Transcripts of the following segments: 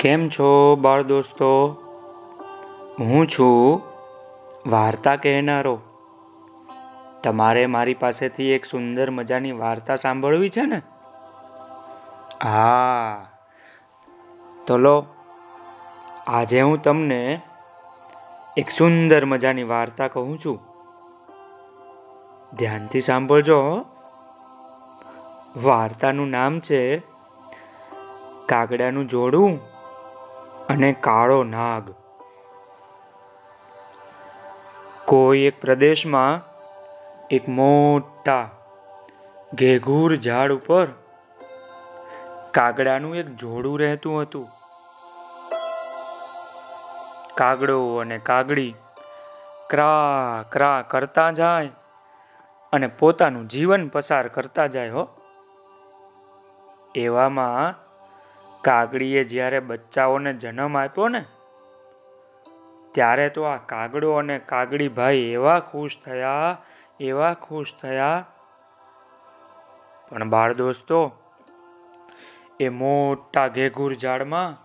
કેમ છો બાળ દોસ્તો? હું છું વાર્તા કહેનારો. તમારે મારી પાસેથી એક સુંદર મજાની વાર્તા સાંભળવી છે ને? હા. તો લો, આજે હું તમને એક સુંદર મજાની વાર્તા કહું છું. ધ્યાનથી સાંભળજો વાર્તાનું નામ છે કાગડાનું જોડું. અને કાળો નાગ. કોઈ એક પ્રદેશમાં એક મોટા, ઘેઘૂર ઝાડ ઉપર કાગડાનું એક જોડું રહેતું હતું. કાગડો અને કાગડી ક્રા ક્રા કરતા જાય અને પોતાનું જીવન પસાર કરતા જાય હો. એવામાં કાગડીએ જ્યારે બચ્ચાઓને જન્મ આપ્યો ને, ત્યારે તો આ કાગડો અને કાગડી ભાઈ એવા ખુશ થયા, એવા ખુશ થયા. પણ બાળ દોસ્તો, એ મોટા ઘેઘુર ઝાડમાં,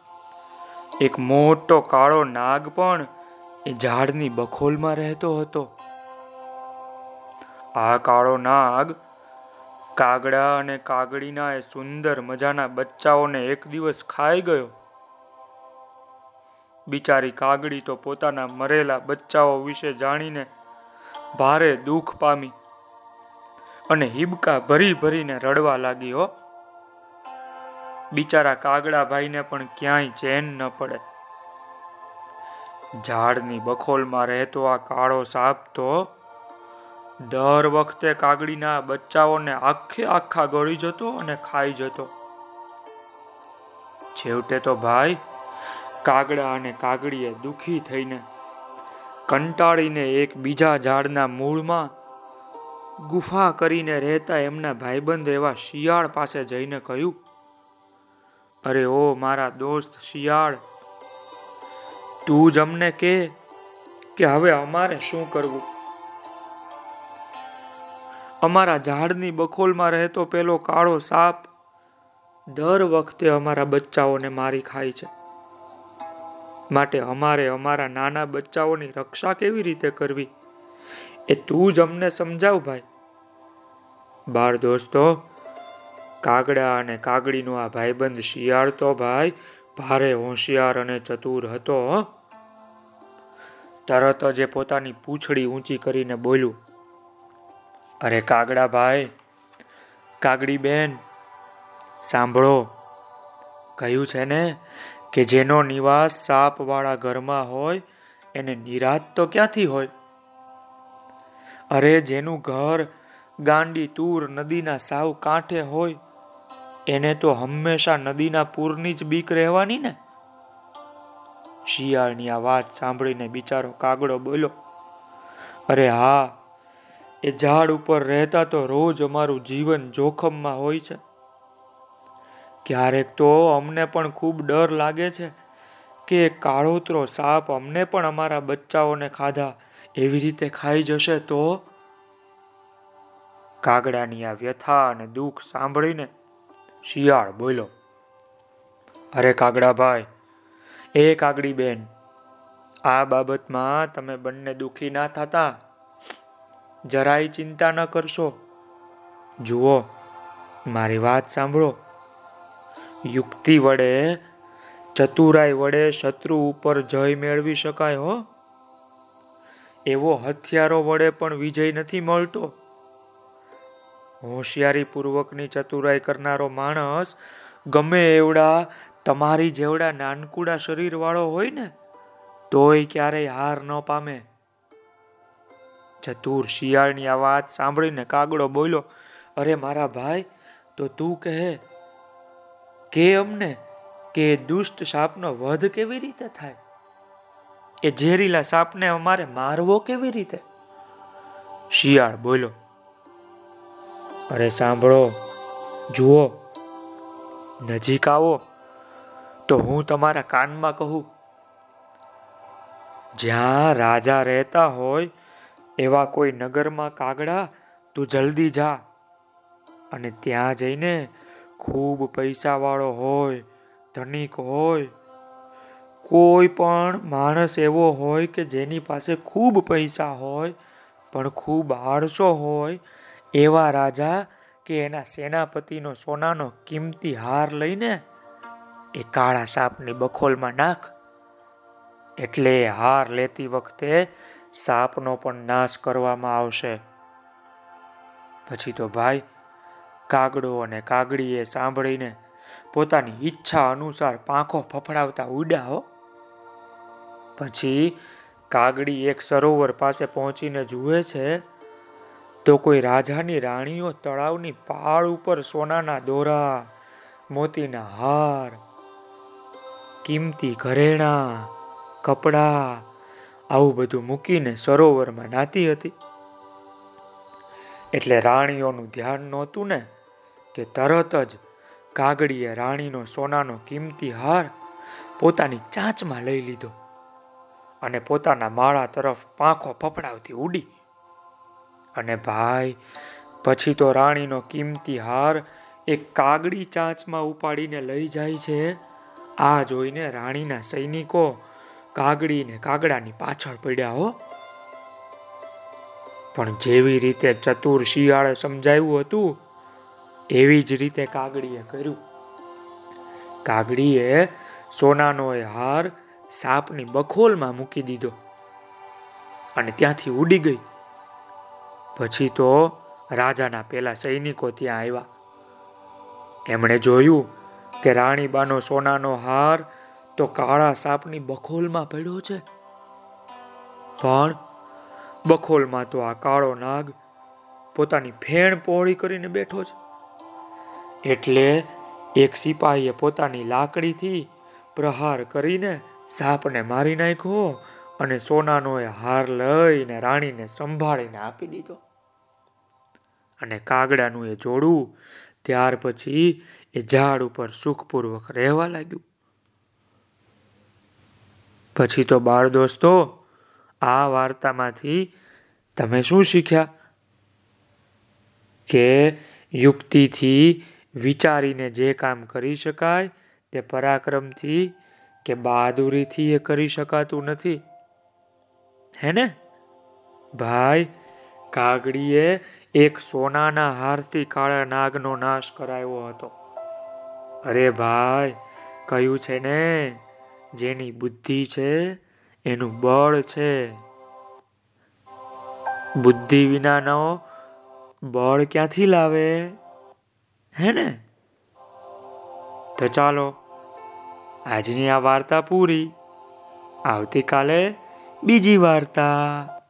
એક મોટો કાળો નાગ પણ એ ઝાડની બખોલમાં રહેતો હતો. આ કાળો નાગ કાગડા અને કાગડીના એ સુંદર મજાના બચ્ચાઓને એક દિવસ ખાઈ ગયો. બિચારી કાગડી તો પોતાના મરેલા બચ્ચાઓ વિશે જાણીને ભારે દુઃખ પામી અને હિબકા ભરી ભરીને રડવા લાગી હો. બિચારા કાગડા ભાઈને પણ ક્યાંય ચેન ન પડે. ઝાડની બખોલમાં રહેતો આ કાળો સાપ તો દર વખતે કાગડીના બચ્ચાઓને આખે આખા ગળી જતો અને ખાઈ જતો. છેવટે તો ભાઈ, કાગડા અને કાગડીએ દુખી થઈને કંટાળીને એક બીજા ઝાડના મૂળમાં ગુફા કરીને રહેતા એમના ભાઈબંધ એવા શિયાળ પાસે જઈને કહ્યું, અરે ઓ મારા દોસ્ત શિયાળ, તું જ અમને કે હવે અમારે શું કરવું? અમારા ઝાડની બખોલમાં રહેતો પેલો કાળો સાપ દર વખતે અમારા બચ્ચાઓને મારી ખાય છે. માટે અમારે અમારા નાના બચ્ચાઓની રક્ષા કેવી રીતે કરવી? એ તું જ અમને સમજાવ ભાઈ. બાળ દોસ્તો, કાગડા અને કાગડીનો આ ભાઈબંધ શિયાળ તો ભાઈ, ભારે હોશિયાર અને ચતુર હતો તરત જ એ પોતાની પૂંછડી ઊંચી કરીને બોલ્યું અરે કાગડા ભાઈ, કાગડી બેન, સાંભળો. કહ્યું છે ને કે જેનો નિવાસ સાપવાળા ઘરમાં હોય, એને નિરાત તો ક્યાંથી હોય? અરે જેનું ઘર ગાંડી તૂર નદીના સાવ કાંઠે હોય, એને તો હંમેશા નદીના પૂરની જ બીક રહેવાની ને? શિયાળની આ વાત સાંભળીને બિચારો કાગડો બોલ્યો, અરે હા એ ઝાડ ઉપર રહેતા તો રોજ અમારું જીવન જોખમમાં હોય છે. ક્યારેક તો અમને પણ ખૂબ ડર લાગે છે કે કાળોતરો સાપ અમને પણ અમારા બચ્ચાઓને ખાધા એવી રીતે ખાઈ જશે તો? કાગડાની આ વ્યથા અને દુઃખ સાંભળીને શિયાળ બોલો અરે કાગડા ભાઈ એ કાગડી બેન, આ બાબતમાં તમે બંને દુઃખી ના થતા? જરાય ચિંતા ન કરશો. જુઓ, મારી વાત સાંભળો. યુક્તિ વડે, ચતુરાઈ વડે શત્રુ ઉપર જય મેળવી શકાય, હો. એવો હથિયારો વડે પણ વિજય નથી મળતો. હોશિયારી પૂર્વકની ચતુરાઈ કરનારો માણસ ગમે એવડા તમારી જેવડા નાનકુડા શરીરવાળો હોય ને, તોય ક્યારેય હાર ન પામે. ચતુર શિયાળની આ વાત સાંભળીને કાગડો બોલ્યો, અરે મારા ભાઈ, તો તું કહે કે અમને કે દુષ્ટ સાપનો વધ કેવી રીતે થાય? એ ઝેરીલા સાપને અમારે મારવો કેવી રીતે? શિયાળ બોલો અરે સાંભળો, જુઓ, નજીક આવો, તો હું તમારા કાનમાં કહું. જ્યાં રાજા રહેતા હોય એવા કોઈ નગરમાં કાગડા, તું જલ્દી જા. અને ત્યાં જઈને ખૂબ પૈસાવાળો હોય, ધનિક હોય, કોઈ પણ માણસ એવો હોય કે જેની પાસે ખૂબ પૈસા હોય, પણ ખૂબ આળસો હોય, એવા રાજા કે એના સેનાપતિનો સોનાનો કિંમતી હાર લઈને એ કાળા સાપની બખોલમાં નાખ. એટલે હાર લેતી વખતે સાપનો પણ નાશ કરવામાં આવશે. પછી તો ભાઈ, કાગડો અને કાગડીએ સાંભળીને પોતાની ઈચ્છા અનુસાર પાંખો ફફડાવતા ઉડ્યા હો. પછી કાગડી એક સરોવર પાસે પહોંચીને જુએ છે, તો કોઈ રાજાની રાણીઓ તળાવની પાળ ઉપર સોનાના દોરા, મોતીના હાર, કિંમતી ઘરેણા, કપડા આવું બધું મૂકીને સરોવરમાં નાતી હતી. એટલે રાણીઓનું ધ્યાન નહોતું ને કે તરત જ કાગડીએ રાણીનો સોનાનો કિંમતી હાર પોતાની ચાંચમાં લઈ લીધો અને પોતાના માળા તરફ પાંખો ફફડાવતી ઉડી. અને ભાઈ, પછી તો રાણીનો કિંમતી હાર એક કાગડી ચાંચમાં ઉપાડીને લઈ જાય છે. આ જોઈને રાણીના સૈનિકો કાગડી ને કાગડાની પાછળ પડ્યા હો. પણ જેવી રીતે ચતુર શિયાળે સમજાવ્યું હતું, એવી જ રીતે કાગડીએ કર્યું. કાગડીએ સોનાનો એ હાર સાપની બખોલમાં મૂકી દીધો અને ત્યાંથી ઉડી ગઈ. પછી તો રાજાના પેલા સૈનિકો ત્યાં આવ્યા. એમણે જોયું કે રાણીબાનો સોનાનો હાર તો કાળા સાપની બખોલમાં પડ્યો છે. પણ બખોલમાં તો આ કાળો નાગ પોતાની ફેણ પહોળી કરીને બેઠો છે. એટલે એક સિપાહીએ પોતાની લાકડીથી પ્રહાર કરીને સાપને મારી નાખ્યો અને સોનાનો એ હાર લઈને રાણીને સંભાળીને આપી દીધો. અને કાગડાનું એ જોડું ત્યાર પછી એ ઝાડ ઉપર સુખપૂર્વક રહેવા લાગ્યું. પછી તો બાળ દોસ્તો, આ વાર્તામાંથી તમે શું શીખ્યા? કે યુક્તિથી વિચારીને જે કામ કરી શકાય તે પરાક્રમથી કે બહાદુરીથી એ કરી શકાતું નથી. હે ને? ભાઈ, કાગડીએ એક સોનાના હારથી કાળા નાગનો નાશ કરાયો હતો. અરે ભાઈ, કયું છે ને? જેની બુદ્ધિ છે, એનું બળ છે. બુદ્ધિ વિનાનો બળ ક્યાંથી લાવે? હે ને? તો ચાલો, આજની આ વાર્તા પૂરી. આવતીકાલે બીજી વાર્તા.